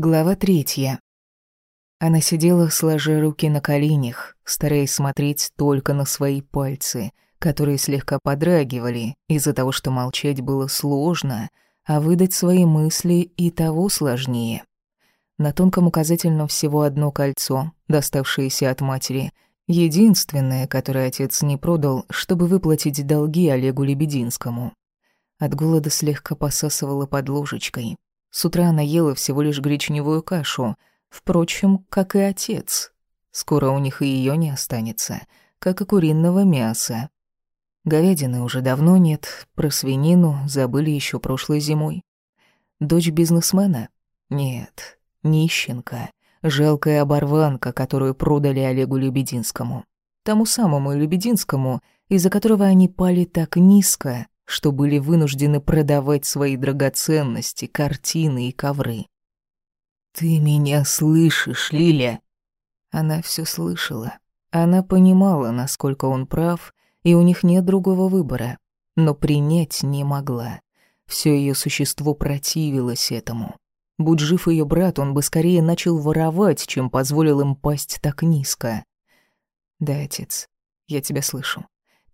Глава третья. Она сидела, сложа руки на коленях, стараясь смотреть только на свои пальцы, которые слегка подрагивали из-за того, что молчать было сложно, а выдать свои мысли и того сложнее. На тонком указательном всего одно кольцо, доставшееся от матери, единственное, которое отец не продал, чтобы выплатить долги Олегу Лебединскому. От голода слегка посасывала под ложечкой. С утра она ела всего лишь гречневую кашу, впрочем, как и отец. Скоро у них и ее не останется, как и куриного мяса. Говядины уже давно нет, про свинину забыли еще прошлой зимой. Дочь бизнесмена? Нет, нищенка, жалкая оборванка, которую продали Олегу Лебединскому. Тому самому Лебединскому, из-за которого они пали так низко, что были вынуждены продавать свои драгоценности, картины и ковры. «Ты меня слышишь, Лиля?» Она все слышала. Она понимала, насколько он прав, и у них нет другого выбора, но принять не могла. Все ее существо противилось этому. Будь жив ее брат, он бы скорее начал воровать, чем позволил им пасть так низко. «Да, отец, я тебя слышу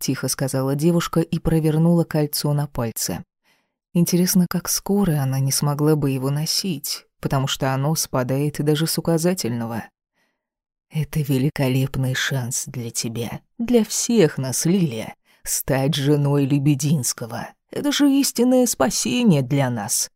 тихо сказала девушка и провернула кольцо на пальце. Интересно, как скоро она не смогла бы его носить, потому что оно спадает даже с указательного. Это великолепный шанс для тебя, для всех нас, Лилия, стать женой Лебединского. Это же истинное спасение для нас.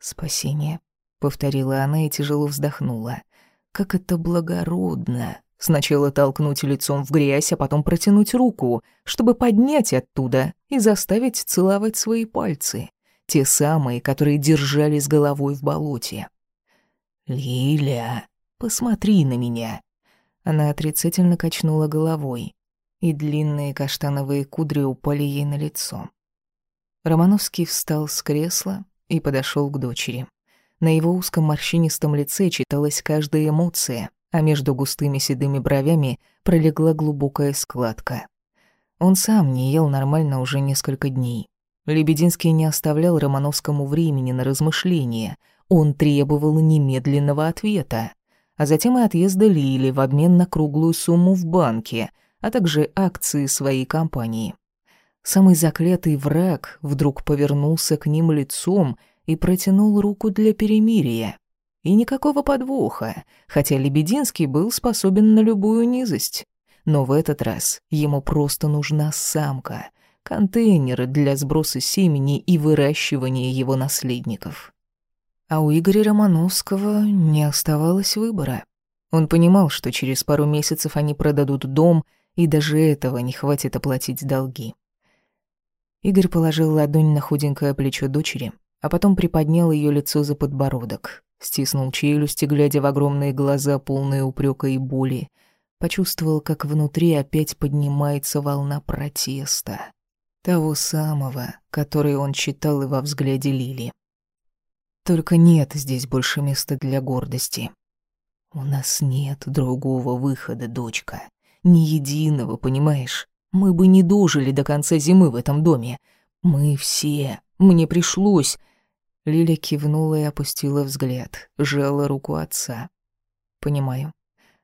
Спасение, повторила она и тяжело вздохнула. Как это благородно, Сначала толкнуть лицом в грязь, а потом протянуть руку, чтобы поднять оттуда и заставить целовать свои пальцы. Те самые, которые держали с головой в болоте. «Лиля, посмотри на меня!» Она отрицательно качнула головой, и длинные каштановые кудри упали ей на лицо. Романовский встал с кресла и подошел к дочери. На его узком морщинистом лице читалась каждая эмоция, а между густыми седыми бровями пролегла глубокая складка. Он сам не ел нормально уже несколько дней. Лебединский не оставлял Романовскому времени на размышления. Он требовал немедленного ответа, а затем и отъезда Лили в обмен на круглую сумму в банке, а также акции своей компании. Самый заклятый враг вдруг повернулся к ним лицом и протянул руку для перемирия. И никакого подвоха, хотя Лебединский был способен на любую низость. Но в этот раз ему просто нужна самка, контейнер для сброса семени и выращивания его наследников. А у Игоря Романовского не оставалось выбора. Он понимал, что через пару месяцев они продадут дом, и даже этого не хватит оплатить долги. Игорь положил ладонь на худенькое плечо дочери, а потом приподнял ее лицо за подбородок, стиснул челюсти, глядя в огромные глаза, полные упрека и боли. Почувствовал, как внутри опять поднимается волна протеста. Того самого, который он читал и во взгляде Лили. Только нет здесь больше места для гордости. У нас нет другого выхода, дочка. Ни единого, понимаешь? Мы бы не дожили до конца зимы в этом доме. Мы все. Мне пришлось. Лиля кивнула и опустила взгляд, сжала руку отца. «Понимаю».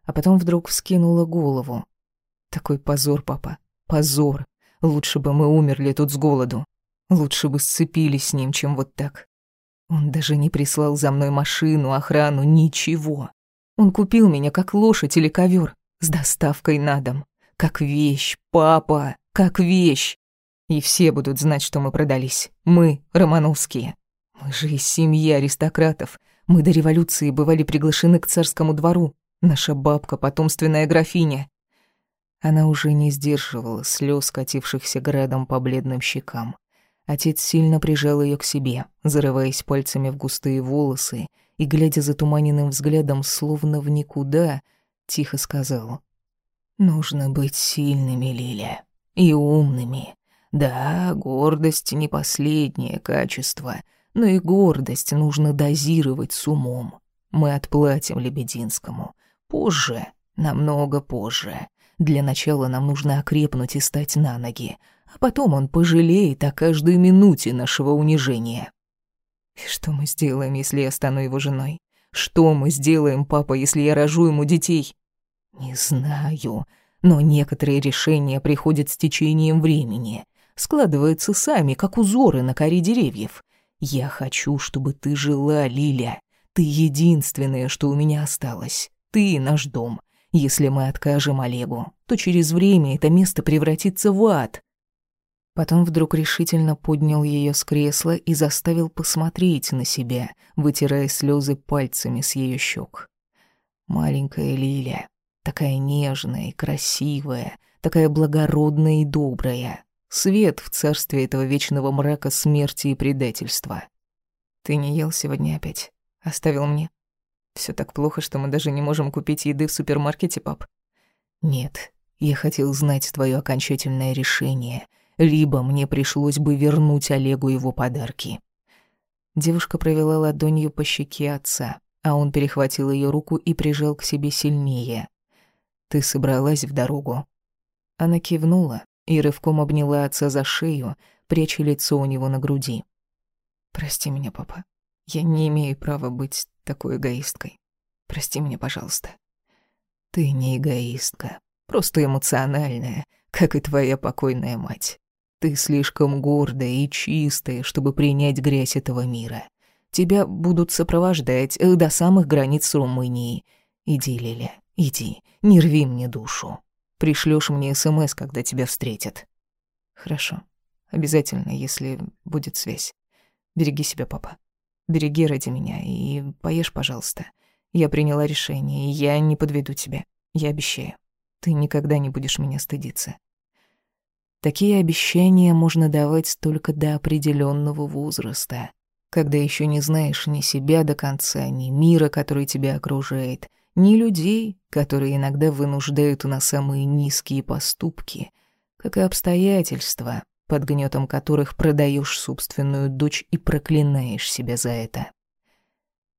А потом вдруг вскинула голову. «Такой позор, папа, позор. Лучше бы мы умерли тут с голоду. Лучше бы сцепились с ним, чем вот так. Он даже не прислал за мной машину, охрану, ничего. Он купил меня как лошадь или ковер с доставкой на дом. Как вещь, папа, как вещь. И все будут знать, что мы продались. Мы, Романовские. Мы же из семьи аристократов. Мы до революции бывали приглашены к царскому двору. Наша бабка — потомственная графиня. Она уже не сдерживала слез, катившихся градом по бледным щекам. Отец сильно прижал ее к себе, зарываясь пальцами в густые волосы и, глядя затуманенным взглядом, словно в никуда, тихо сказал. «Нужно быть сильными, Лиля, и умными. Да, гордость — не последнее качество — но и гордость нужно дозировать с умом. Мы отплатим Лебединскому. Позже, намного позже. Для начала нам нужно окрепнуть и стать на ноги, а потом он пожалеет о каждой минуте нашего унижения. И что мы сделаем, если я стану его женой? Что мы сделаем, папа, если я рожу ему детей? Не знаю, но некоторые решения приходят с течением времени, складываются сами, как узоры на коре деревьев. Я хочу, чтобы ты жила, Лиля. Ты единственное, что у меня осталось. Ты наш дом. Если мы откажем Олегу, то через время это место превратится в ад. Потом вдруг решительно поднял ее с кресла и заставил посмотреть на себя, вытирая слезы пальцами с ее щек. Маленькая Лиля, такая нежная и красивая, такая благородная и добрая. Свет в царстве этого вечного мрака смерти и предательства. Ты не ел сегодня опять? Оставил мне? Все так плохо, что мы даже не можем купить еды в супермаркете, пап. Нет, я хотел знать твое окончательное решение — либо мне пришлось бы вернуть Олегу его подарки. Девушка провела ладонью по щеке отца, а он перехватил ее руку и прижал к себе сильнее. «Ты собралась в дорогу?» Она кивнула и рывком обняла отца за шею, пряча лицо у него на груди. «Прости меня, папа. Я не имею права быть такой эгоисткой. Прости меня, пожалуйста». «Ты не эгоистка, просто эмоциональная, как и твоя покойная мать. Ты слишком гордая и чистая, чтобы принять грязь этого мира. Тебя будут сопровождать э, до самых границ Румынии. Иди, Лиля, иди, не рви мне душу. Пришлёшь мне СМС, когда тебя встретят. Хорошо. Обязательно, если будет связь. Береги себя, папа. Береги ради меня и поешь, пожалуйста. Я приняла решение, и я не подведу тебя. Я обещаю. Ты никогда не будешь меня стыдиться. Такие обещания можно давать только до определенного возраста, когда еще не знаешь ни себя до конца, ни мира, который тебя окружает, ни людей, которые иногда вынуждают на самые низкие поступки, как и обстоятельства, под гнетом которых продаешь собственную дочь и проклинаешь себя за это.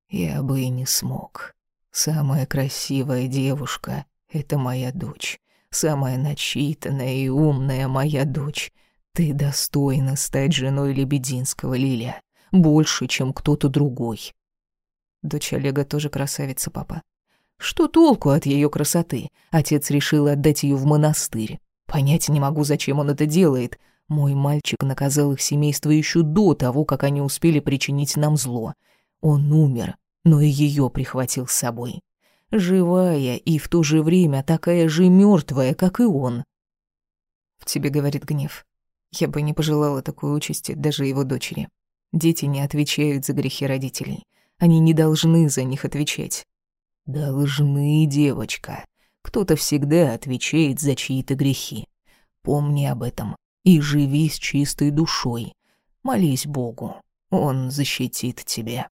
Я бы и не смог. Самая красивая девушка — это моя дочь самая начитанная и умная моя дочь. Ты достойна стать женой Лебединского, Лилия, больше, чем кто-то другой. Дочь Олега тоже красавица, папа. Что толку от ее красоты? Отец решил отдать ее в монастырь. Понять не могу, зачем он это делает. Мой мальчик наказал их семейство еще до того, как они успели причинить нам зло. Он умер, но и ее прихватил с собой живая и в то же время такая же мертвая, как и он. В тебе говорит гнев. Я бы не пожелала такой участи даже его дочери. Дети не отвечают за грехи родителей. Они не должны за них отвечать. Должны, девочка. Кто-то всегда отвечает за чьи-то грехи. Помни об этом и живи с чистой душой. Молись Богу, Он защитит тебя.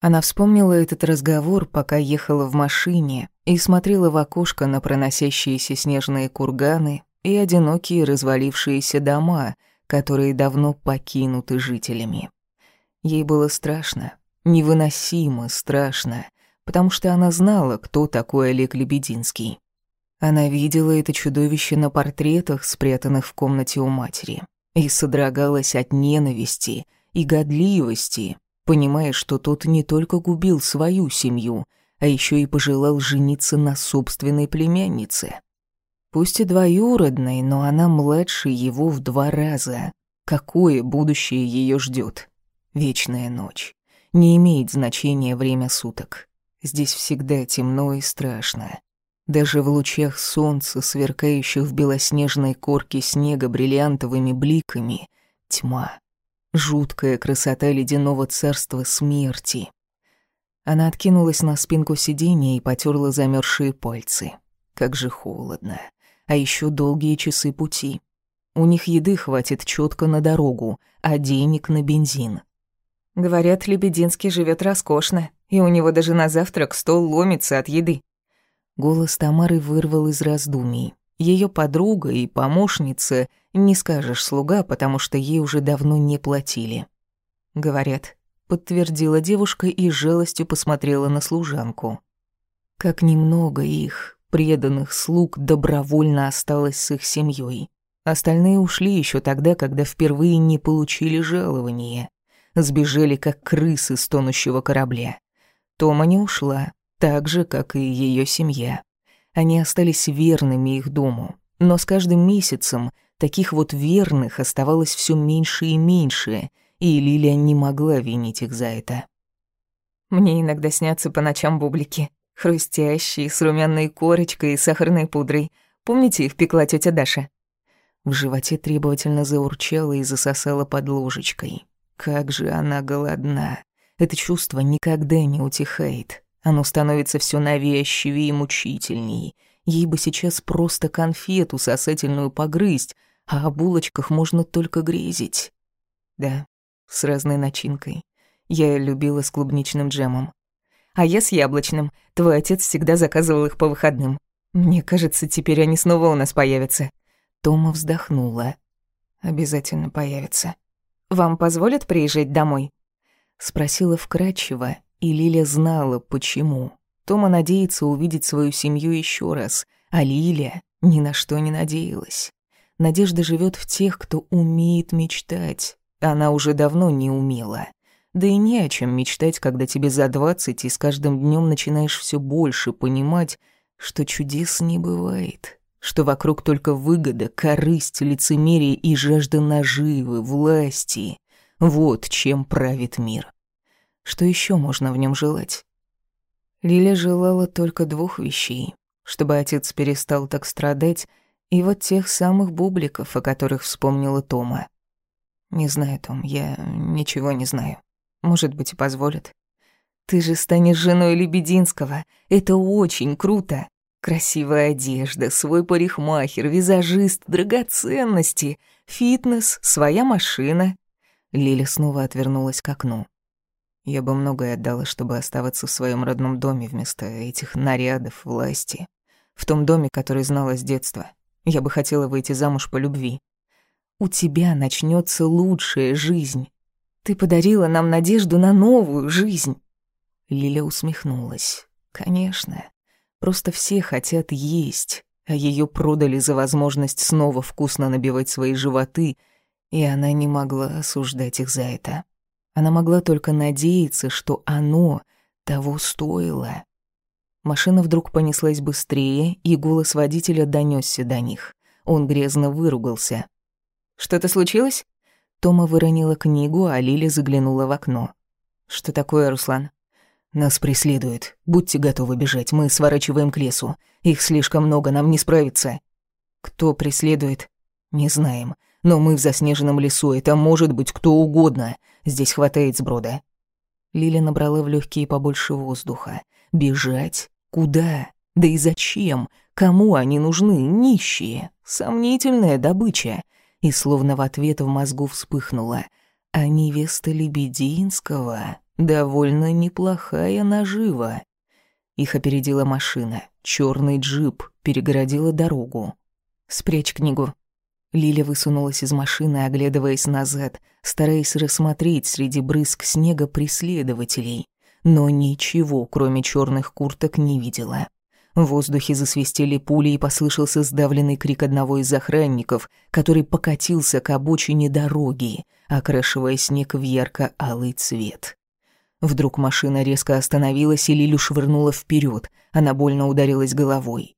Она вспомнила этот разговор, пока ехала в машине, и смотрела в окошко на проносящиеся снежные курганы и одинокие развалившиеся дома, которые давно покинуты жителями. Ей было страшно, невыносимо страшно, потому что она знала, кто такой Олег Лебединский. Она видела это чудовище на портретах, спрятанных в комнате у матери, и содрогалась от ненависти и годливости, понимая, что тот не только губил свою семью, а еще и пожелал жениться на собственной племяннице. Пусть и двоюродной, но она младше его в два раза. Какое будущее ее ждет? Вечная ночь. Не имеет значения время суток. Здесь всегда темно и страшно. Даже в лучах солнца, сверкающих в белоснежной корке снега бриллиантовыми бликами, тьма. Жуткая красота ледяного царства смерти. Она откинулась на спинку сиденья и потерла замерзшие пальцы. Как же холодно. А еще долгие часы пути. У них еды хватит четко на дорогу, а денег на бензин. Говорят, Лебединский живет роскошно, и у него даже на завтрак стол ломится от еды. Голос Тамары вырвал из раздумий. Ее подруга и помощница, не скажешь слуга, потому что ей уже давно не платили. Говорят, подтвердила девушка и жалостью посмотрела на служанку. Как немного их, преданных слуг, добровольно осталось с их семьей. Остальные ушли еще тогда, когда впервые не получили жалования. Сбежали как крысы с тонущего корабля. Тома не ушла, так же, как и ее семья. Они остались верными их дому, но с каждым месяцем таких вот верных оставалось все меньше и меньше, и Лилия не могла винить их за это. Мне иногда снятся по ночам бублики, хрустящие, с румяной корочкой и сахарной пудрой. Помните, их пекла тетя Даша? В животе требовательно заурчало и засосало под ложечкой. Как же она голодна. Это чувство никогда не утихает. Оно становится все навязчивее и мучительней. Ей бы сейчас просто конфету сосательную погрызть, а о булочках можно только грезить. Да, с разной начинкой. Я любила с клубничным джемом. А я с яблочным. Твой отец всегда заказывал их по выходным. Мне кажется, теперь они снова у нас появятся. Тома вздохнула. Обязательно появятся. Вам позволят приезжать домой? Спросила вкратчиво, и Лиля знала, почему. Тома надеется увидеть свою семью еще раз, а Лиля ни на что не надеялась. Надежда живет в тех, кто умеет мечтать. Она уже давно не умела. Да и не о чем мечтать, когда тебе за двадцать, и с каждым днем начинаешь все больше понимать, что чудес не бывает, что вокруг только выгода, корысть, лицемерие и жажда наживы, власти. Вот чем правит мир. Что еще можно в нем желать? Лиля желала только двух вещей. Чтобы отец перестал так страдать, и вот тех самых бубликов, о которых вспомнила Тома. Не знаю, Том, я ничего не знаю. Может быть, и позволят. Ты же станешь женой Лебединского. Это очень круто. Красивая одежда, свой парикмахер, визажист, драгоценности, фитнес, своя машина. Лиля снова отвернулась к окну. Я бы многое отдала, чтобы оставаться в своем родном доме вместо этих нарядов, власти. В том доме, который знала с детства. Я бы хотела выйти замуж по любви. У тебя начнется лучшая жизнь. Ты подарила нам надежду на новую жизнь. Лиля усмехнулась. Конечно. Просто все хотят есть, а ее продали за возможность снова вкусно набивать свои животы, и она не могла осуждать их за это. Она могла только надеяться, что оно того стоило. Машина вдруг понеслась быстрее, и голос водителя донесся до них. Он грязно выругался. «Что-то случилось?» Тома выронила книгу, а Лиля заглянула в окно. «Что такое, Руслан?» «Нас преследуют. Будьте готовы бежать, мы сворачиваем к лесу. Их слишком много, нам не справиться». «Кто преследует?» «Не знаем. Но мы в заснеженном лесу, это может быть кто угодно. Здесь хватает сброда». Лиля набрала в легкие побольше воздуха. «Бежать? Куда? Да и зачем? Кому они нужны, нищие? Сомнительная добыча». И словно в ответ в мозгу вспыхнула. А невеста Лебединского довольно неплохая нажива. Их опередила машина. Черный джип перегородила дорогу. «Спрячь книгу». Лиля высунулась из машины, оглядываясь назад, стараясь рассмотреть среди брызг снега преследователей но ничего, кроме черных курток, не видела. В воздухе засвистели пули и послышался сдавленный крик одного из охранников, который покатился к обочине дороги, окрашивая снег в ярко-алый цвет. Вдруг машина резко остановилась, и Лилю швырнула вперед. Она больно ударилась головой.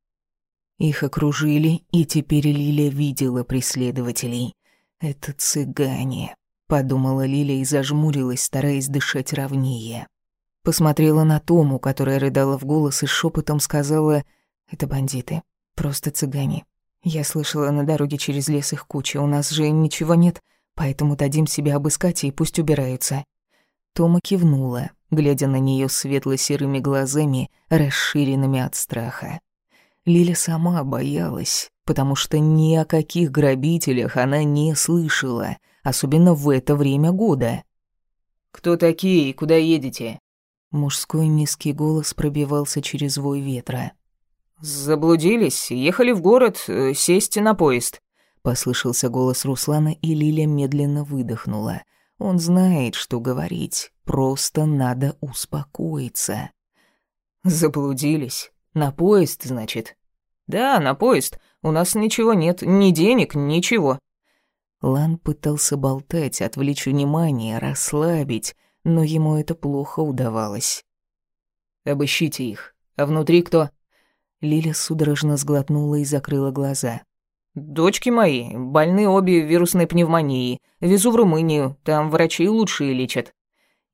Их окружили, и теперь Лиля видела преследователей. «Это цыгане», — подумала Лиля и зажмурилась, стараясь дышать ровнее. Посмотрела на Тому, которая рыдала в голос и шепотом сказала «Это бандиты, просто цыгане. Я слышала на дороге через лес их куча, у нас же ничего нет, поэтому дадим себя обыскать и пусть убираются». Тома кивнула, глядя на нее светло-серыми глазами, расширенными от страха. Лиля сама боялась, потому что ни о каких грабителях она не слышала, особенно в это время года. «Кто такие и куда едете?» Мужской низкий голос пробивался через вой ветра. «Заблудились, ехали в город, э, сесть на поезд». Послышался голос Руслана, и Лиля медленно выдохнула. Он знает, что говорить, просто надо успокоиться. «Заблудились? На поезд, значит?» «Да, на поезд. У нас ничего нет, ни денег, ничего». Лан пытался болтать, отвлечь внимание, расслабить, но ему это плохо удавалось. «Обыщите их. А внутри кто?» Лиля судорожно сглотнула и закрыла глаза. «Дочки мои, больны обе вирусной пневмонией. Везу в Румынию, там врачи лучшие лечат».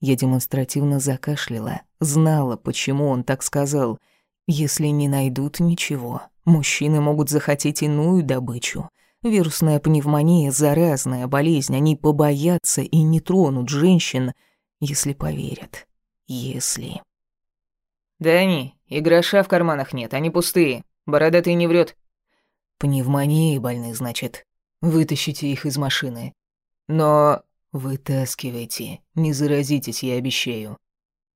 Я демонстративно закашляла, знала, почему он так сказал. «Если не найдут ничего, мужчины могут захотеть иную добычу. Вирусная пневмония – заразная болезнь, они побоятся и не тронут женщин, если поверят. Если...» «Да не, и гроша в карманах нет, они пустые. Бородатый не врет. Пневмонией больны, значит. Вытащите их из машины. Но... Вытаскивайте. Не заразитесь, я обещаю.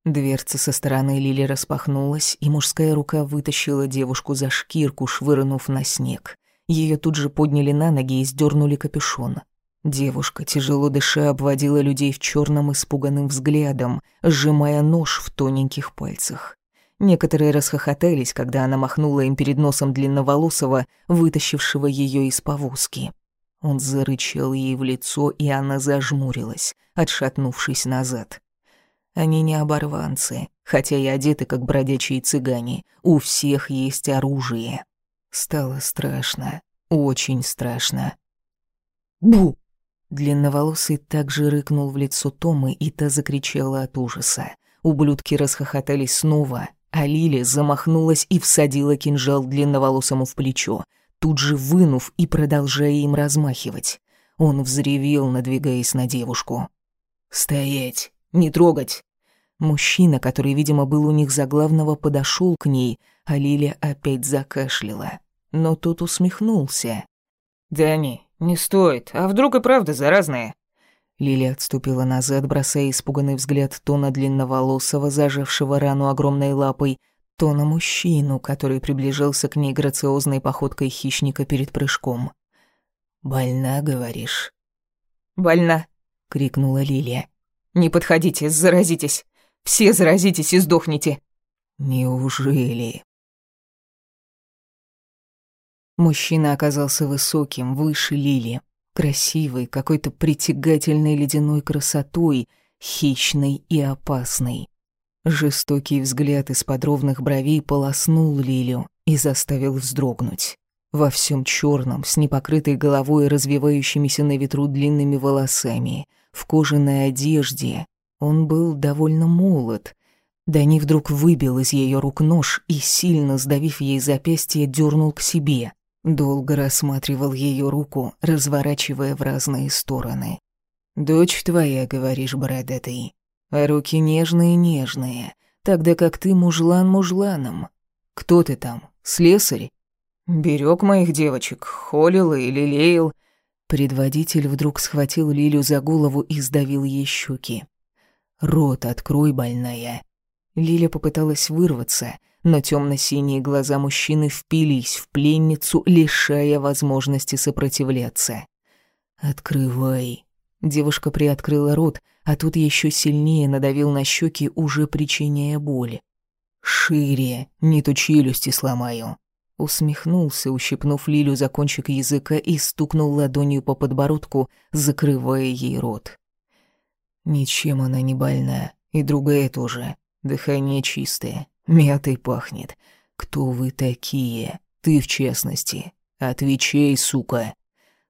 Дверца со стороны Лили распахнулась, и мужская рука вытащила девушку за шкирку, швырнув на снег. Ее тут же подняли на ноги и сдернули капюшон. Девушка, тяжело дыша, обводила людей в черном испуганным взглядом, сжимая нож в тоненьких пальцах. Некоторые расхохотались, когда она махнула им перед носом длинноволосого, вытащившего ее из повозки. Он зарычал ей в лицо, и она зажмурилась, отшатнувшись назад. Они не оборванцы, хотя и одеты как бродячие цыгане. У всех есть оружие. Стало страшно, очень страшно. «Бу!» Длинноволосый также рыкнул в лицо Томы, и та закричала от ужаса. Ублюдки расхохотались снова, а Лили замахнулась и всадила кинжал длинноволосому в плечо, тут же вынув и продолжая им размахивать. Он взревел, надвигаясь на девушку. «Стоять! Не трогать!» Мужчина, который, видимо, был у них за главного, подошел к ней, а Лиля опять закашляла. Но тот усмехнулся. «Дани, не стоит. А вдруг и правда заразная?» Лилия отступила назад, бросая испуганный взгляд то на длинноволосого, зажившего рану огромной лапой, то на мужчину, который приближался к ней грациозной походкой хищника перед прыжком. «Больна, говоришь?» «Больна», — крикнула Лилия. «Не подходите, заразитесь. Все заразитесь и сдохните». «Неужели?» Мужчина оказался высоким, выше Лили красивой, какой-то притягательной ледяной красотой, хищной и опасной. Жестокий взгляд из-под ровных бровей полоснул Лилю и заставил вздрогнуть. Во всем черном, с непокрытой головой и развивающимися на ветру длинными волосами, в кожаной одежде, он был довольно молод. Дани вдруг выбил из ее рук нож и, сильно сдавив ей запястье, дернул к себе. Долго рассматривал ее руку, разворачивая в разные стороны. «Дочь твоя, говоришь, бородатый, а руки нежные-нежные, тогда как ты мужлан мужланом. Кто ты там, слесарь?» «Берег моих девочек, холил и лелеял». Предводитель вдруг схватил Лилю за голову и сдавил ей щеки. «Рот открой, больная». Лиля попыталась вырваться, но темно-синие глаза мужчины впились в пленницу, лишая возможности сопротивляться. «Открывай». Девушка приоткрыла рот, а тут еще сильнее надавил на щеки, уже причиняя боль. «Шире, не то челюсти сломаю». Усмехнулся, ущипнув Лилю за кончик языка и стукнул ладонью по подбородку, закрывая ей рот. Ничем она не больна, и другая тоже. Дыхание чистое, Мятой пахнет. Кто вы такие? Ты, в частности. Отвечай, сука.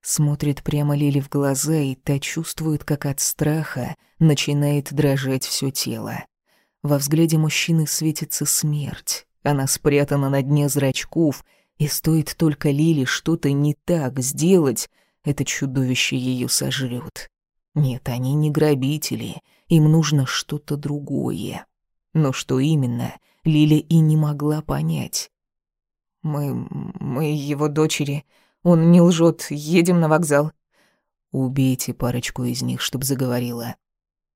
Смотрит прямо Лили в глаза, и та чувствует, как от страха начинает дрожать все тело. Во взгляде мужчины светится смерть. Она спрятана на дне зрачков, и стоит только Лили что-то не так сделать, это чудовище ее сожрет. Нет, они не грабители, им нужно что-то другое. Но что именно, Лиля и не могла понять. «Мы... мы его дочери. Он не лжет. Едем на вокзал». «Убейте парочку из них, чтоб заговорила».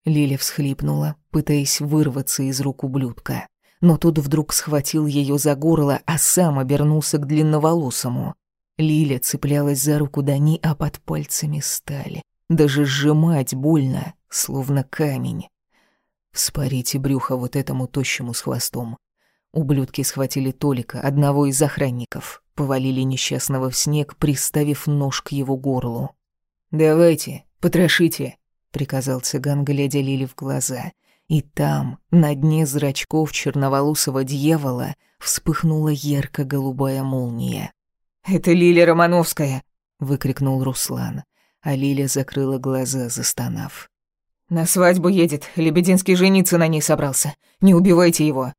Лиля всхлипнула, пытаясь вырваться из рук ублюдка. Но тот вдруг схватил ее за горло, а сам обернулся к длинноволосому. Лиля цеплялась за руку Дани, а под пальцами стали. Даже сжимать больно, словно камень. Вспорите брюхо вот этому тощему с хвостом. Ублюдки схватили Толика, одного из охранников, повалили несчастного в снег, приставив нож к его горлу. «Давайте, потрошите», — приказал цыган, глядя Лили в глаза. И там, на дне зрачков черноволосого дьявола, вспыхнула ярко-голубая молния. «Это Лиля Романовская!» — выкрикнул Руслан, а Лиля закрыла глаза, застонав. «На свадьбу едет, Лебединский жениться на ней собрался. Не убивайте его!»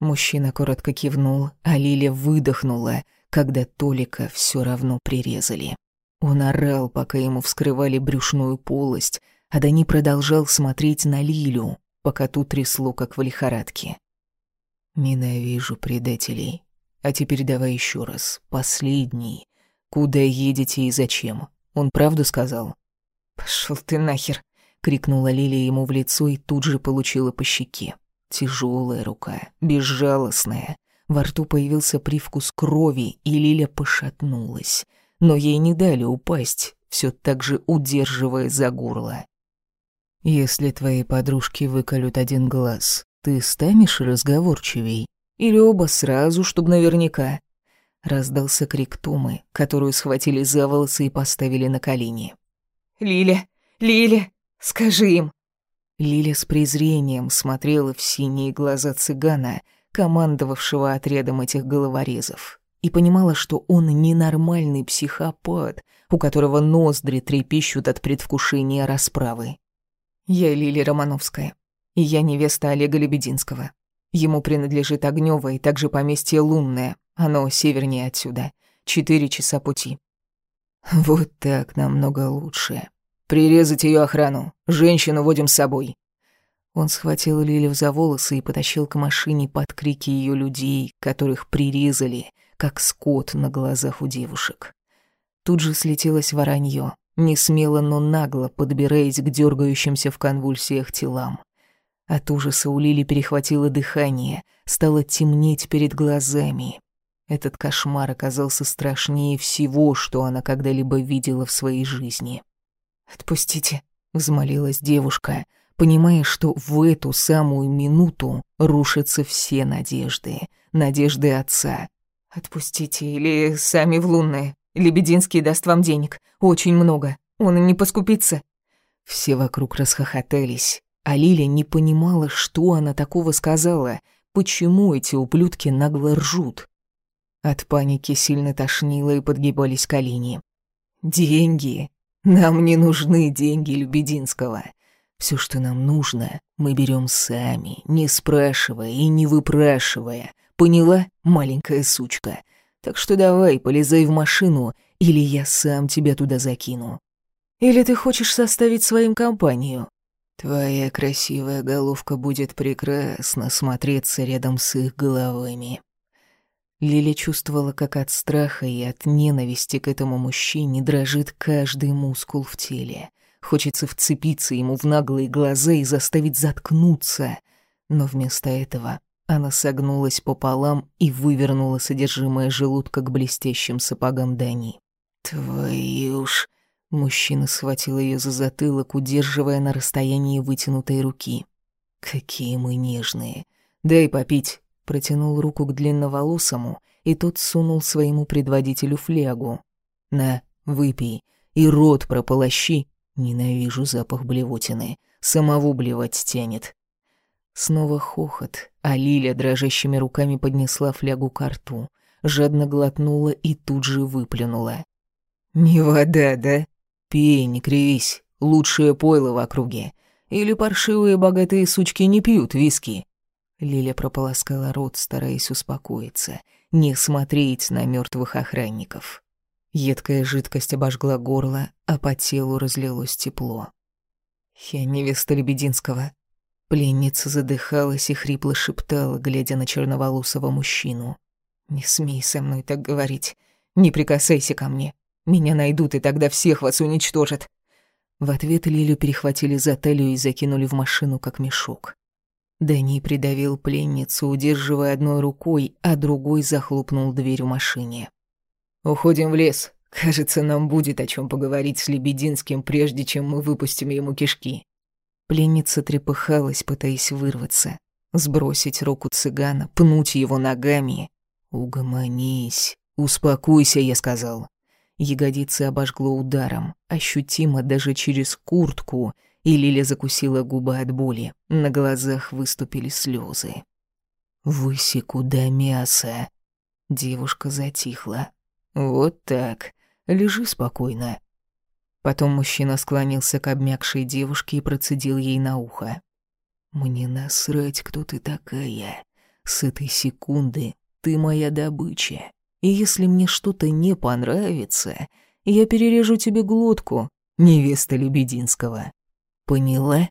Мужчина коротко кивнул, а Лиля выдохнула, когда Толика все равно прирезали. Он орал, пока ему вскрывали брюшную полость, а Дани продолжал смотреть на Лилю, пока ту трясло, как в лихорадке. «Ненавижу предателей. А теперь давай еще раз, последний. Куда едете и зачем? Он правду сказал?» «Пошел ты нахер!» — крикнула Лилия ему в лицо и тут же получила по щеке. Тяжелая рука, безжалостная. Во рту появился привкус крови, и Лиля пошатнулась. Но ей не дали упасть, все так же удерживая за горло. «Если твои подружки выколют один глаз, ты станешь разговорчивей? Или оба сразу, чтобы наверняка?» Раздался крик Тумы, которую схватили за волосы и поставили на колени. «Лиля! Лиля! Скажи им!» Лиля с презрением смотрела в синие глаза цыгана, командовавшего отрядом этих головорезов, и понимала, что он ненормальный психопат, у которого ноздри трепещут от предвкушения расправы. «Я Лилия Романовская, и я невеста Олега Лебединского. Ему принадлежит Огнёво и также поместье Лунное, оно севернее отсюда, четыре часа пути». «Вот так намного лучше», Прирезать ее охрану. Женщину водим с собой». Он схватил Лилю за волосы и потащил к машине под крики ее людей, которых прирезали, как скот на глазах у девушек. Тут же слетелось воронье, не смело, но нагло подбираясь к дергающимся в конвульсиях телам. От ужаса у Лили перехватило дыхание, стало темнеть перед глазами. Этот кошмар оказался страшнее всего, что она когда-либо видела в своей жизни. «Отпустите», — взмолилась девушка, понимая, что в эту самую минуту рушатся все надежды, надежды отца. «Отпустите или сами в лунное. Лебединский даст вам денег. Очень много. Он не поскупится». Все вокруг расхохотались, а Лиля не понимала, что она такого сказала, почему эти ублюдки нагло ржут. От паники сильно тошнило и подгибались колени. «Деньги! Нам не нужны деньги Любединского. Все, что нам нужно, мы берем сами, не спрашивая и не выпрашивая. Поняла, маленькая сучка? Так что давай, полезай в машину, или я сам тебя туда закину. Или ты хочешь составить своим компанию? Твоя красивая головка будет прекрасно смотреться рядом с их головами. Лиля чувствовала, как от страха и от ненависти к этому мужчине дрожит каждый мускул в теле. Хочется вцепиться ему в наглые глаза и заставить заткнуться. Но вместо этого она согнулась пополам и вывернула содержимое желудка к блестящим сапогам Дани. «Твою ж...» Мужчина схватил ее за затылок, удерживая на расстоянии вытянутой руки. «Какие мы нежные! Дай попить!» Протянул руку к длинноволосому, и тот сунул своему предводителю флягу. «На, выпей, и рот прополощи. Ненавижу запах блевотины, самого блевать тянет». Снова хохот, а Лиля дрожащими руками поднесла флягу к рту, жадно глотнула и тут же выплюнула. «Не вода, да? Пей, не кривись, лучшее пойло в округе. Или паршивые богатые сучки не пьют виски?» Лиля прополоскала рот, стараясь успокоиться, не смотреть на мертвых охранников. Едкая жидкость обожгла горло, а по телу разлилось тепло. «Я невеста Лебединского». Пленница задыхалась и хрипло шептала, глядя на черноволосого мужчину. «Не смей со мной так говорить. Не прикасайся ко мне. Меня найдут, и тогда всех вас уничтожат». В ответ Лилю перехватили за талию и закинули в машину, как мешок. Дани придавил пленницу, удерживая одной рукой, а другой захлопнул дверь в машине. «Уходим в лес. Кажется, нам будет о чем поговорить с Лебединским, прежде чем мы выпустим ему кишки». Пленница трепыхалась, пытаясь вырваться, сбросить руку цыгана, пнуть его ногами. «Угомонись, успокойся», — я сказал. Ягодицы обожгло ударом, ощутимо даже через куртку, и Лиля закусила губы от боли. На глазах выступили слезы. «Выси куда мясо!» Девушка затихла. «Вот так. Лежи спокойно». Потом мужчина склонился к обмякшей девушке и процедил ей на ухо. «Мне насрать, кто ты такая. С этой секунды ты моя добыча. И если мне что-то не понравится, я перережу тебе глотку, невеста Лебединского. Поняла?